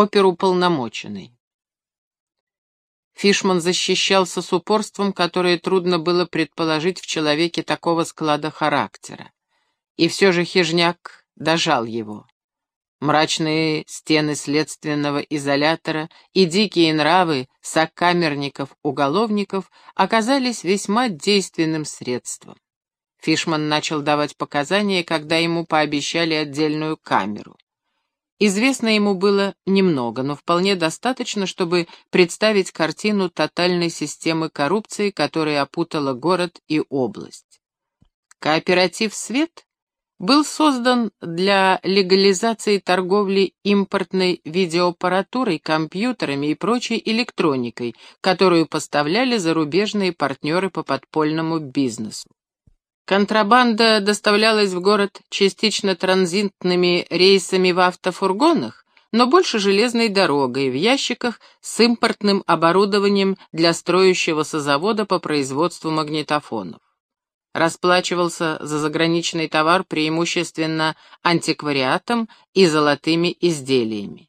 Оперуполномоченный. Фишман защищался с упорством, которое трудно было предположить в человеке такого склада характера. И все же хижняк дожал его. Мрачные стены следственного изолятора и дикие нравы сокамерников-уголовников оказались весьма действенным средством. Фишман начал давать показания, когда ему пообещали отдельную камеру. Известно ему было немного, но вполне достаточно, чтобы представить картину тотальной системы коррупции, которая опутала город и область. Кооператив «Свет» был создан для легализации торговли импортной видеоаппаратурой, компьютерами и прочей электроникой, которую поставляли зарубежные партнеры по подпольному бизнесу. Контрабанда доставлялась в город частично транзитными рейсами в автофургонах, но больше железной дорогой, в ящиках с импортным оборудованием для строящегося завода по производству магнитофонов. Расплачивался за заграничный товар преимущественно антиквариатом и золотыми изделиями.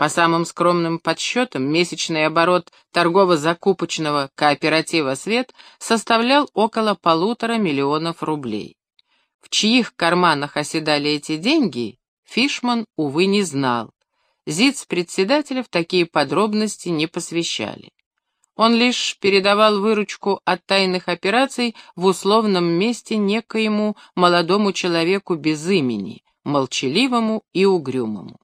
По самым скромным подсчетам, месячный оборот торгово-закупочного кооператива «Свет» составлял около полутора миллионов рублей. В чьих карманах оседали эти деньги, Фишман, увы, не знал. ЗИЦ-председателя в такие подробности не посвящали. Он лишь передавал выручку от тайных операций в условном месте некоему молодому человеку без имени, молчаливому и угрюмому.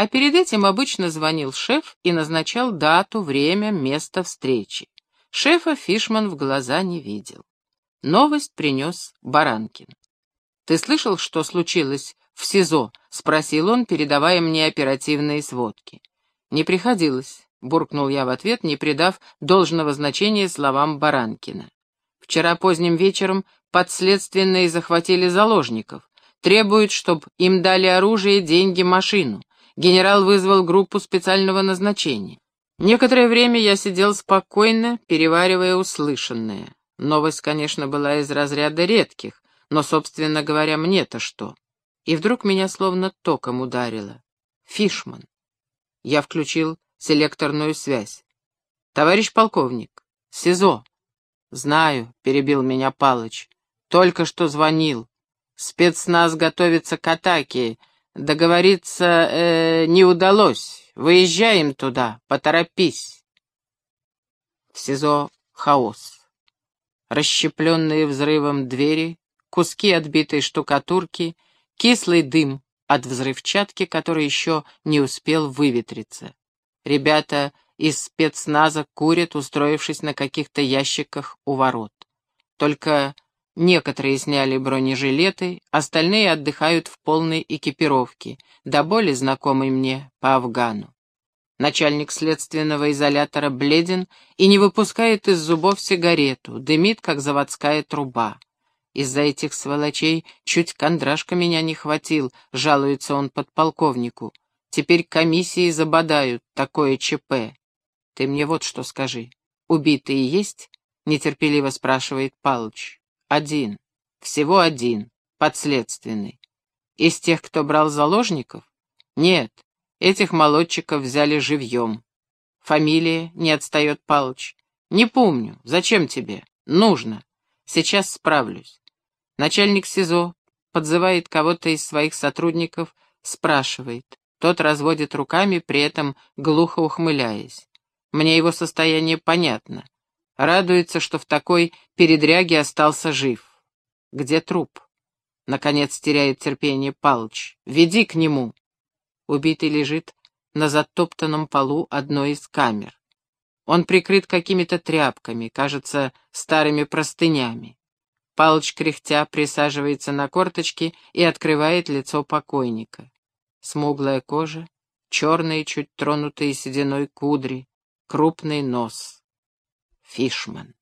А перед этим обычно звонил шеф и назначал дату, время, место встречи. Шефа Фишман в глаза не видел. Новость принес Баранкин. «Ты слышал, что случилось в СИЗО?» — спросил он, передавая мне оперативные сводки. «Не приходилось», — буркнул я в ответ, не придав должного значения словам Баранкина. «Вчера поздним вечером подследственные захватили заложников. Требуют, чтобы им дали оружие, деньги, машину. Генерал вызвал группу специального назначения. Некоторое время я сидел спокойно, переваривая услышанное. Новость, конечно, была из разряда редких, но, собственно говоря, мне-то что? И вдруг меня словно током ударило. Фишман. Я включил селекторную связь. «Товарищ полковник, СИЗО». «Знаю», — перебил меня Палыч. «Только что звонил. Спецназ готовится к атаке, Договориться э, не удалось. Выезжаем туда, поторопись. В СИЗО хаос. Расщепленные взрывом двери, куски отбитой штукатурки, кислый дым от взрывчатки, который еще не успел выветриться. Ребята из спецназа курят, устроившись на каких-то ящиках у ворот. Только Некоторые сняли бронежилеты, остальные отдыхают в полной экипировке, до боли знакомый мне по Афгану. Начальник следственного изолятора бледен и не выпускает из зубов сигарету, дымит, как заводская труба. Из-за этих сволочей чуть кондрашка меня не хватил, жалуется он подполковнику. Теперь комиссии забодают, такое ЧП. Ты мне вот что скажи. Убитые есть? Нетерпеливо спрашивает Палыч. Один. Всего один. Подследственный. Из тех, кто брал заложников? Нет. Этих молодчиков взяли живьем. Фамилия, не отстает Палыч. Не помню. Зачем тебе? Нужно. Сейчас справлюсь. Начальник СИЗО подзывает кого-то из своих сотрудников, спрашивает. Тот разводит руками, при этом глухо ухмыляясь. Мне его состояние понятно. Радуется, что в такой передряге остался жив. Где труп? Наконец теряет терпение Палыч. Веди к нему. Убитый лежит на затоптанном полу одной из камер. Он прикрыт какими-то тряпками, кажется, старыми простынями. Палыч, кряхтя, присаживается на корточки и открывает лицо покойника. Смуглая кожа, черные, чуть тронутые сединой кудри, крупный нос. Фишман.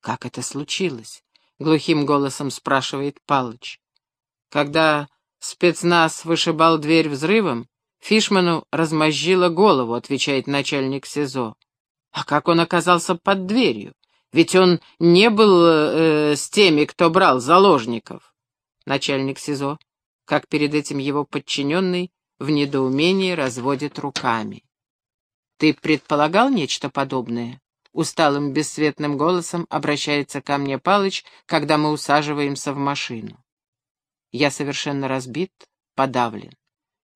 «Как это случилось?» — глухим голосом спрашивает Палыч. Когда спецназ вышибал дверь взрывом, Фишману размозжило голову, отвечает начальник СИЗО. А как он оказался под дверью? Ведь он не был э, с теми, кто брал заложников. Начальник СИЗО, как перед этим его подчиненный, в недоумении разводит руками. «Ты предполагал нечто подобное?» Усталым бесцветным голосом обращается ко мне Палыч, когда мы усаживаемся в машину. Я совершенно разбит, подавлен.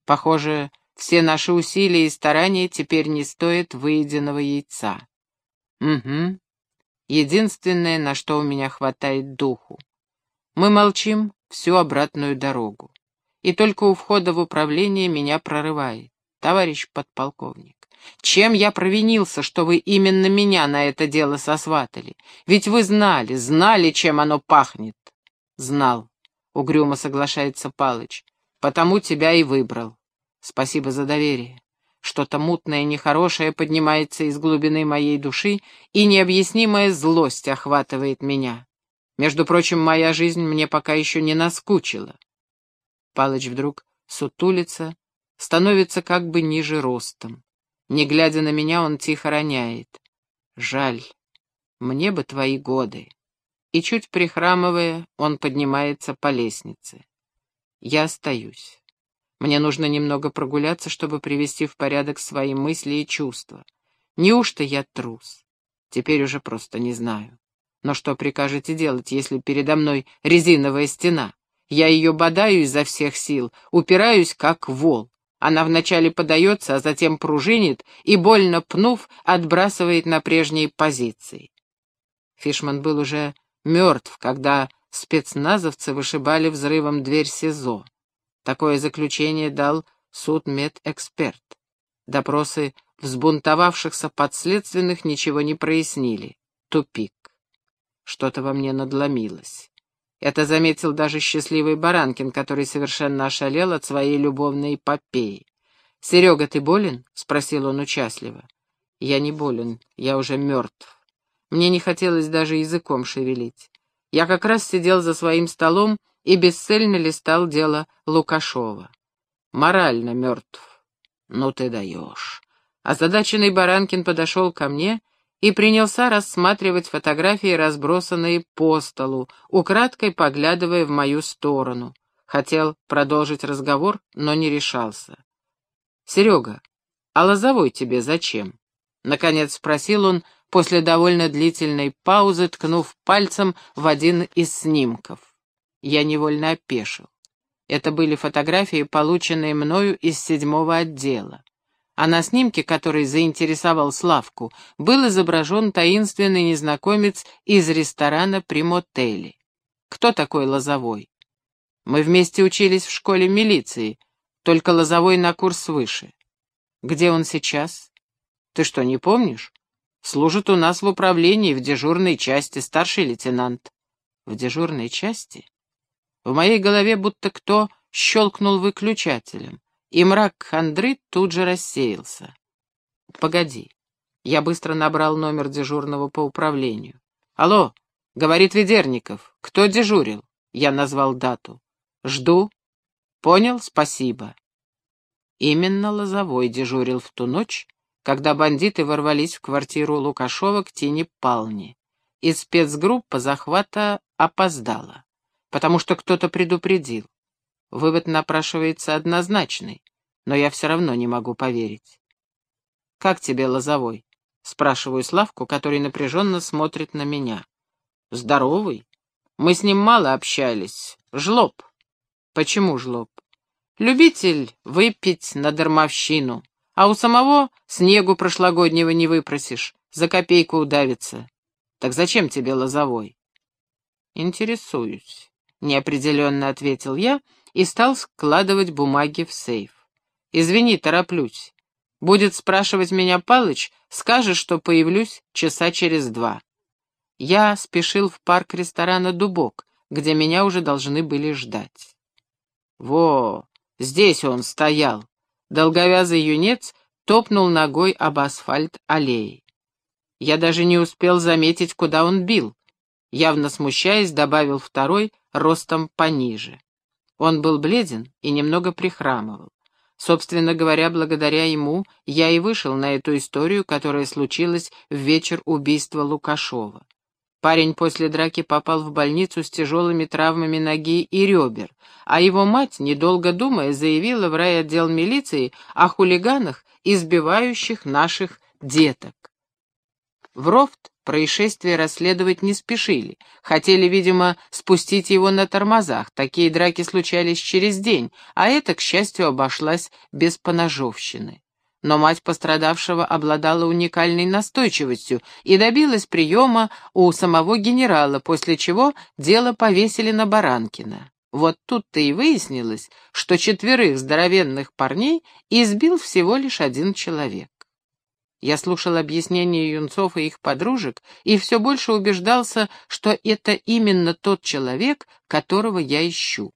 Похоже, все наши усилия и старания теперь не стоят выеденного яйца. Угу. Единственное, на что у меня хватает духу. Мы молчим всю обратную дорогу. И только у входа в управление меня прорывает. Товарищ подполковник, чем я провинился, что вы именно меня на это дело сосватали? Ведь вы знали, знали, чем оно пахнет. Знал, — угрюмо соглашается Палыч, — потому тебя и выбрал. Спасибо за доверие. Что-то мутное, нехорошее поднимается из глубины моей души, и необъяснимая злость охватывает меня. Между прочим, моя жизнь мне пока еще не наскучила. Палыч вдруг сутулится, становится как бы ниже ростом. Не глядя на меня, он тихо роняет. Жаль, мне бы твои годы. И чуть прихрамывая, он поднимается по лестнице. Я остаюсь. Мне нужно немного прогуляться, чтобы привести в порядок свои мысли и чувства. Неужто я трус? Теперь уже просто не знаю. Но что прикажете делать, если передо мной резиновая стена? Я ее бодаю изо всех сил, упираюсь, как вол. Она вначале подается, а затем пружинит и, больно пнув, отбрасывает на прежние позиции. Фишман был уже мертв, когда спецназовцы вышибали взрывом дверь СИЗО. Такое заключение дал судмедэксперт. Допросы взбунтовавшихся подследственных ничего не прояснили. Тупик. Что-то во мне надломилось. Это заметил даже счастливый Баранкин, который совершенно ошалел от своей любовной эпопеи. «Серега, ты болен?» — спросил он участливо. «Я не болен, я уже мертв. Мне не хотелось даже языком шевелить. Я как раз сидел за своим столом и бесцельно листал дело Лукашова. Морально мертв. Ну ты даешь. Озадаченный Баранкин подошел ко мне и принялся рассматривать фотографии, разбросанные по столу, украдкой поглядывая в мою сторону. Хотел продолжить разговор, но не решался. «Серега, а Лозовой тебе зачем?» Наконец спросил он после довольно длительной паузы, ткнув пальцем в один из снимков. Я невольно опешил. Это были фотографии, полученные мною из седьмого отдела а на снимке, который заинтересовал Славку, был изображен таинственный незнакомец из ресторана при мотеле. Кто такой Лозовой? Мы вместе учились в школе милиции, только Лозовой на курс выше. Где он сейчас? Ты что, не помнишь? Служит у нас в управлении, в дежурной части, старший лейтенант. В дежурной части? В моей голове будто кто щелкнул выключателем и мрак хандры тут же рассеялся. «Погоди». Я быстро набрал номер дежурного по управлению. «Алло», — говорит Ведерников, — «кто дежурил?» Я назвал дату. «Жду». «Понял, спасибо». Именно Лозовой дежурил в ту ночь, когда бандиты ворвались в квартиру Лукашова к Тине Пални. И спецгруппа захвата опоздала, потому что кто-то предупредил. Вывод напрашивается однозначный, но я все равно не могу поверить. «Как тебе, Лозовой?» — спрашиваю Славку, который напряженно смотрит на меня. «Здоровый. Мы с ним мало общались. Жлоб». «Почему жлоб?» «Любитель выпить на дармовщину, а у самого снегу прошлогоднего не выпросишь, за копейку удавится. Так зачем тебе Лозовой?» «Интересуюсь», — неопределенно ответил я, — и стал складывать бумаги в сейф. «Извини, тороплюсь. Будет спрашивать меня Палыч, скажешь, что появлюсь часа через два». Я спешил в парк ресторана «Дубок», где меня уже должны были ждать. Во, здесь он стоял. Долговязый юнец топнул ногой об асфальт аллеи. Я даже не успел заметить, куда он бил. Явно смущаясь, добавил второй, ростом пониже. Он был бледен и немного прихрамывал. Собственно говоря, благодаря ему я и вышел на эту историю, которая случилась в вечер убийства Лукашова. Парень после драки попал в больницу с тяжелыми травмами ноги и ребер, а его мать, недолго думая, заявила в райотдел милиции о хулиганах, избивающих наших деток. В Рофт происшествие расследовать не спешили, хотели, видимо, спустить его на тормозах, такие драки случались через день, а это, к счастью, обошлась без поножовщины но мать пострадавшего обладала уникальной настойчивостью и добилась приема у самого генерала, после чего дело повесили на Баранкина. Вот тут-то и выяснилось, что четверых здоровенных парней избил всего лишь один человек. Я слушал объяснения юнцов и их подружек и все больше убеждался, что это именно тот человек, которого я ищу.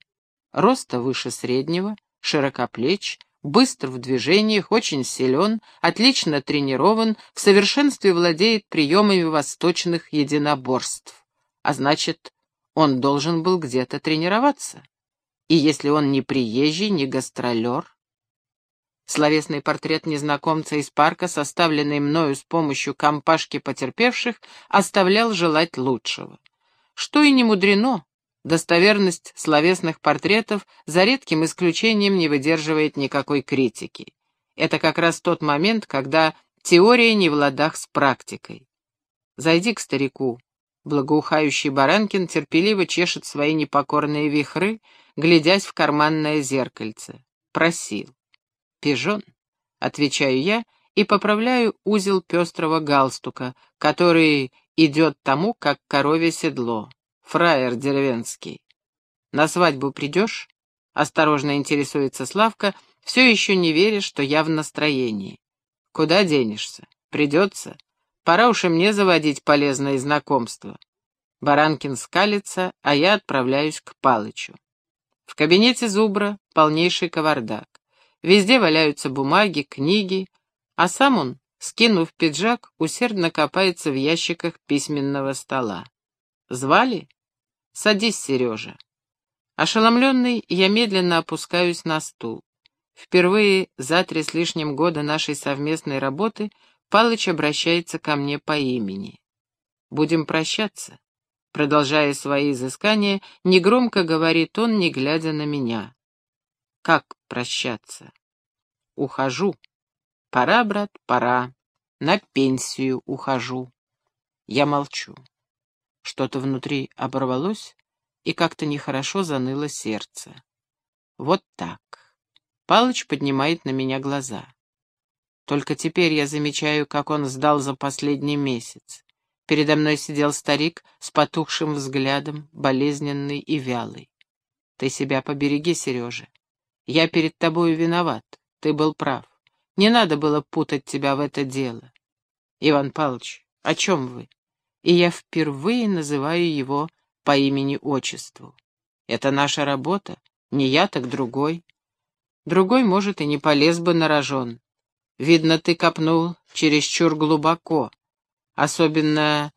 Роста выше среднего, широкоплеч, быстр в движениях, очень силен, отлично тренирован, в совершенстве владеет приемами восточных единоборств. А значит, он должен был где-то тренироваться. И если он не приезжий, не гастролер... Словесный портрет незнакомца из парка, составленный мною с помощью компашки потерпевших, оставлял желать лучшего. Что и не мудрено, Достоверность словесных портретов за редким исключением не выдерживает никакой критики. Это как раз тот момент, когда теория не в ладах с практикой. Зайди к старику. Благоухающий Баранкин терпеливо чешет свои непокорные вихры, глядясь в карманное зеркальце. Просил. «Пижон», — отвечаю я и поправляю узел пестрого галстука, который идет тому, как коровье седло фраер деревенский. На свадьбу придешь? Осторожно интересуется Славка, все еще не веря, что я в настроении. Куда денешься? Придется. Пора уж и мне заводить полезные знакомства. Баранкин скалится, а я отправляюсь к Палычу. В кабинете Зубра полнейший кавардак. Везде валяются бумаги, книги, а сам он, скинув пиджак, усердно копается в ящиках письменного стола. Звали? Садись, Сережа. Ошеломленный, я медленно опускаюсь на стул. Впервые за три с лишним года нашей совместной работы Палыч обращается ко мне по имени. «Будем прощаться», — продолжая свои изыскания, негромко говорит он, не глядя на меня. «Как прощаться?» «Ухожу. Пора, брат, пора. На пенсию ухожу». Я молчу. Что-то внутри оборвалось, и как-то нехорошо заныло сердце. Вот так. Палыч поднимает на меня глаза. Только теперь я замечаю, как он сдал за последний месяц. Передо мной сидел старик с потухшим взглядом, болезненный и вялый. Ты себя побереги, Сережа. Я перед тобою виноват. Ты был прав. Не надо было путать тебя в это дело. Иван Павлович, о чем вы? и я впервые называю его по имени-отчеству. Это наша работа, не я, так другой. Другой, может, и не полез бы на рожон. Видно, ты копнул чересчур глубоко. Особенно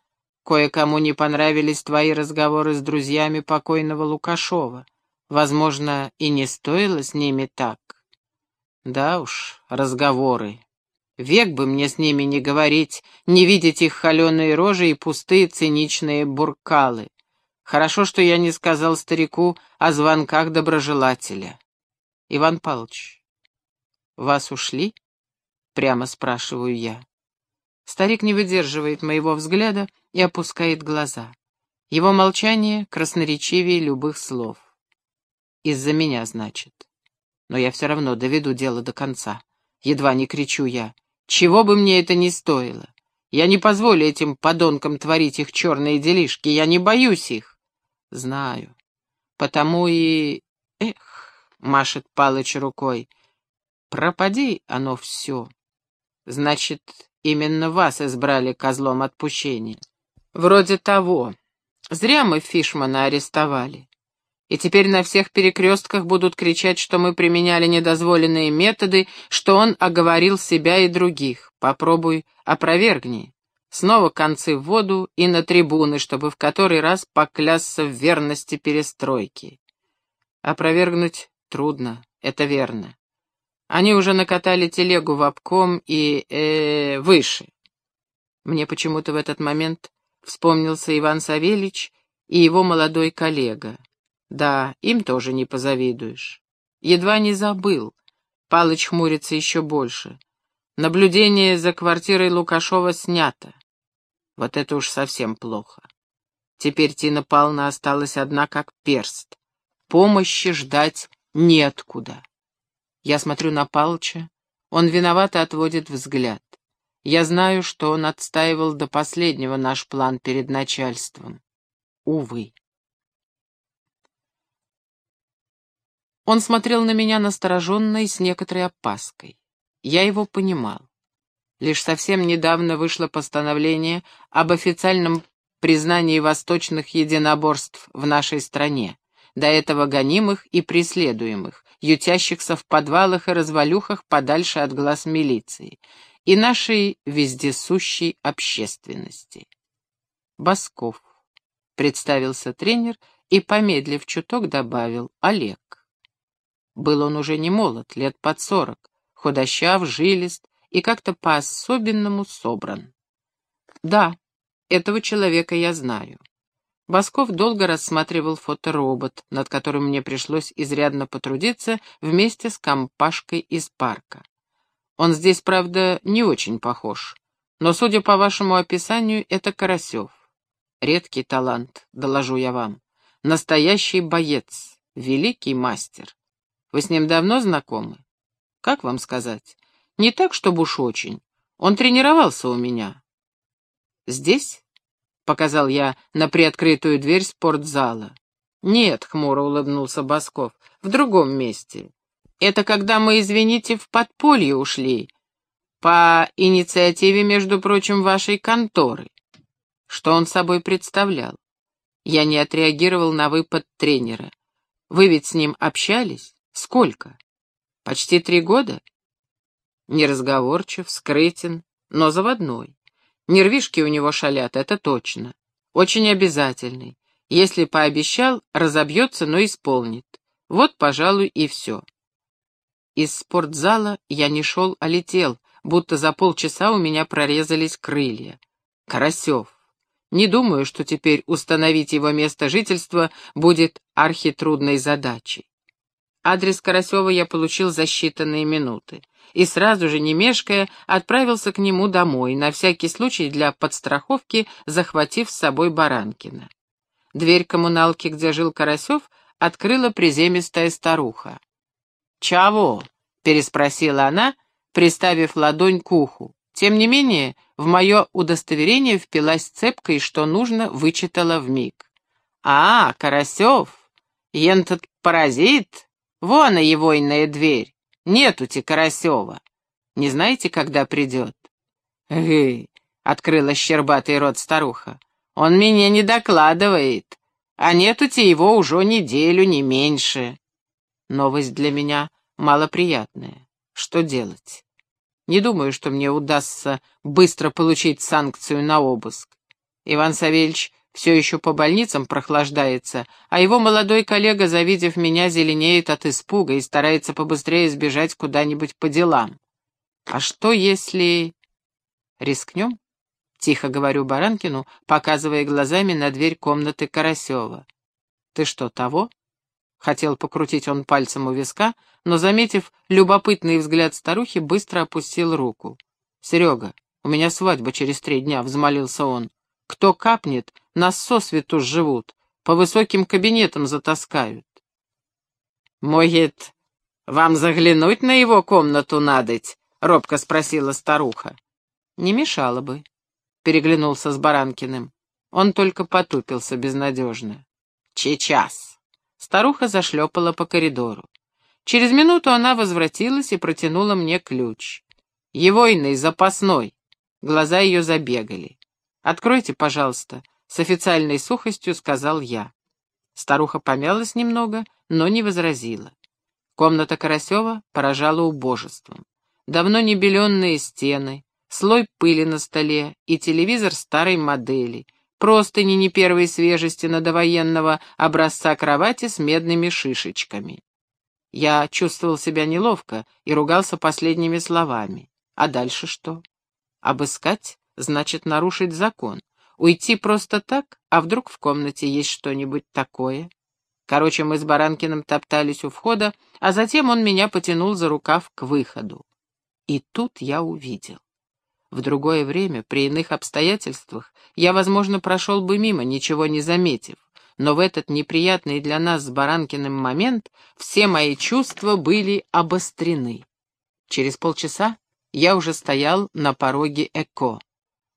кое-кому не понравились твои разговоры с друзьями покойного Лукашова. Возможно, и не стоило с ними так. Да уж, разговоры. Век бы мне с ними не говорить, не видеть их холеные рожи и пустые циничные буркалы. Хорошо, что я не сказал старику о звонках доброжелателя. Иван Павлович, вас ушли? Прямо спрашиваю я. Старик не выдерживает моего взгляда и опускает глаза. Его молчание красноречивее любых слов. Из-за меня, значит. Но я все равно доведу дело до конца. Едва не кричу я. Чего бы мне это ни стоило. Я не позволю этим подонкам творить их черные делишки, я не боюсь их. Знаю. Потому и... Эх, машет Палыч рукой. Пропади оно все. Значит, именно вас избрали козлом отпущения. Вроде того. Зря мы Фишмана арестовали. И теперь на всех перекрестках будут кричать, что мы применяли недозволенные методы, что он оговорил себя и других. Попробуй опровергни. Снова концы в воду и на трибуны, чтобы в который раз поклясться в верности перестройки. Опровергнуть трудно, это верно. Они уже накатали телегу в обком и... Э, выше. Мне почему-то в этот момент Вспомнился Иван Савельич и его молодой коллега. Да, им тоже не позавидуешь. Едва не забыл. Палыч хмурится еще больше. Наблюдение за квартирой Лукашова снято. Вот это уж совсем плохо. Теперь Тина Павловна осталась одна как перст. Помощи ждать неоткуда. Я смотрю на Палыча. Он виновато отводит взгляд. Я знаю, что он отстаивал до последнего наш план перед начальством. Увы. Он смотрел на меня настороженно и с некоторой опаской. Я его понимал. Лишь совсем недавно вышло постановление об официальном признании восточных единоборств в нашей стране, до этого гонимых и преследуемых, ютящихся в подвалах и развалюхах подальше от глаз милиции и нашей вездесущей общественности. Басков, представился тренер и, помедлив чуток, добавил Олег. Был он уже не молод, лет под сорок, худощав, жилист и как-то по-особенному собран. Да, этого человека я знаю. Басков долго рассматривал фоторобот, над которым мне пришлось изрядно потрудиться вместе с компашкой из парка. Он здесь, правда, не очень похож. Но, судя по вашему описанию, это Карасев. Редкий талант, доложу я вам. Настоящий боец, великий мастер. Вы с ним давно знакомы? Как вам сказать? Не так, чтобы уж очень. Он тренировался у меня. Здесь? Показал я на приоткрытую дверь спортзала. Нет, хмуро улыбнулся Басков, в другом месте. Это когда мы, извините, в подполье ушли. По инициативе, между прочим, вашей конторы. Что он собой представлял? Я не отреагировал на выпад тренера. Вы ведь с ним общались? Сколько? Почти три года? Неразговорчив, скрытен, но заводной. Нервишки у него шалят, это точно. Очень обязательный. Если пообещал, разобьется, но исполнит. Вот, пожалуй, и все. Из спортзала я не шел, а летел, будто за полчаса у меня прорезались крылья. Карасев. Не думаю, что теперь установить его место жительства будет архитрудной задачей. Адрес Карасева я получил за считанные минуты и сразу же, не мешкая, отправился к нему домой, на всякий случай для подстраховки, захватив с собой Баранкина. Дверь коммуналки, где жил Карасев, открыла приземистая старуха. «Чего?» — переспросила она, приставив ладонь к уху. Тем не менее, в мое удостоверение впилась цепка и, что нужно, вычитала вмиг. «А, Карасев, ентот паразит, вон и егойная дверь, нету-те Карасева. Не знаете, когда придет?» «Эй!» — открыла щербатый рот старуха. «Он меня не докладывает, а нету-те его уже неделю, не меньше». Новость для меня малоприятная. Что делать? Не думаю, что мне удастся быстро получить санкцию на обыск. Иван Савельевич все еще по больницам прохлаждается, а его молодой коллега, завидев меня, зеленеет от испуга и старается побыстрее сбежать куда-нибудь по делам. А что если... Рискнем? Тихо говорю Баранкину, показывая глазами на дверь комнаты Карасева. Ты что, того? Хотел покрутить он пальцем у виска, но, заметив любопытный взгляд старухи, быстро опустил руку. «Серега, у меня свадьба через три дня», — взмолился он. «Кто капнет, нас сосвету живут, по высоким кабинетам затаскают». «Может, вам заглянуть на его комнату надоть?» — робко спросила старуха. «Не мешало бы», — переглянулся с Баранкиным. Он только потупился безнадежно. «Чечас!» Старуха зашлепала по коридору. Через минуту она возвратилась и протянула мне ключ. «Егойный, запасной!» Глаза ее забегали. «Откройте, пожалуйста», — с официальной сухостью сказал я. Старуха помялась немного, но не возразила. Комната Карасева поражала убожеством. Давно не беленные стены, слой пыли на столе и телевизор старой модели — простыни не первой свежести на довоенного образца кровати с медными шишечками. Я чувствовал себя неловко и ругался последними словами. А дальше что? Обыскать значит нарушить закон. Уйти просто так, а вдруг в комнате есть что-нибудь такое? Короче, мы с Баранкиным топтались у входа, а затем он меня потянул за рукав к выходу. И тут я увидел. В другое время, при иных обстоятельствах, я, возможно, прошел бы мимо, ничего не заметив. Но в этот неприятный для нас с Баранкиным момент все мои чувства были обострены. Через полчаса я уже стоял на пороге ЭКО.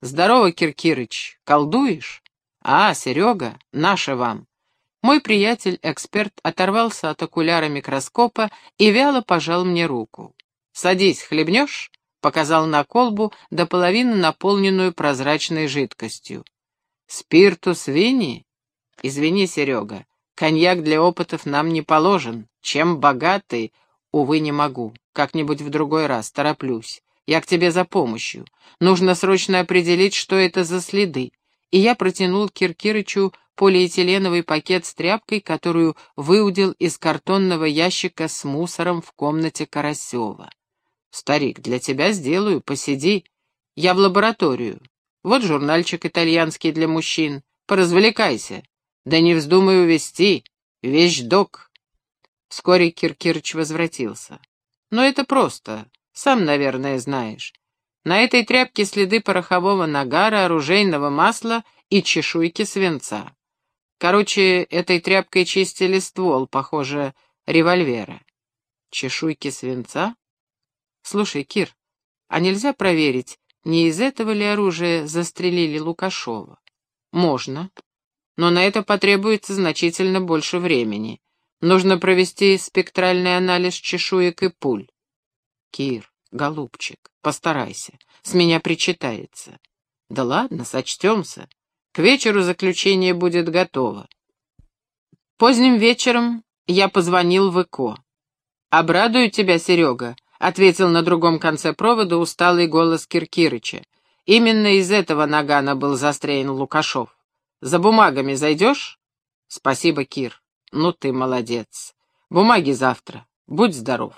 «Здорово, Киркирыч, колдуешь?» «А, Серега, наше вам». Мой приятель-эксперт оторвался от окуляра микроскопа и вяло пожал мне руку. «Садись, хлебнешь?» — показал на колбу до половины наполненную прозрачной жидкостью. «Спиртус вини?» «Извини, Серега, коньяк для опытов нам не положен. Чем богатый, увы, не могу. Как-нибудь в другой раз, тороплюсь. Я к тебе за помощью. Нужно срочно определить, что это за следы. И я протянул Киркирычу полиэтиленовый пакет с тряпкой, которую выудил из картонного ящика с мусором в комнате Карасева. «Старик, для тебя сделаю, посиди. Я в лабораторию. Вот журнальчик итальянский для мужчин. Поразвлекайся. Да не вздумай увести. Вещдок». Вскоре Киркирыч возвратился. «Но это просто. Сам, наверное, знаешь. На этой тряпке следы порохового нагара, оружейного масла и чешуйки свинца. Короче, этой тряпкой чистили ствол, похоже, револьвера. Чешуйки свинца? Слушай, Кир, а нельзя проверить, не из этого ли оружия застрелили Лукашова? Можно. Но на это потребуется значительно больше времени. Нужно провести спектральный анализ чешуек и пуль. Кир, голубчик, постарайся, с меня причитается. Да ладно, сочтемся. К вечеру заключение будет готово. Поздним вечером я позвонил в ЭКО. «Обрадую тебя, Серега», — ответил на другом конце провода усталый голос Киркирыча. «Именно из этого нагана был застрелен Лукашов. За бумагами зайдешь?» «Спасибо, Кир. Ну ты молодец. Бумаги завтра. Будь здоров».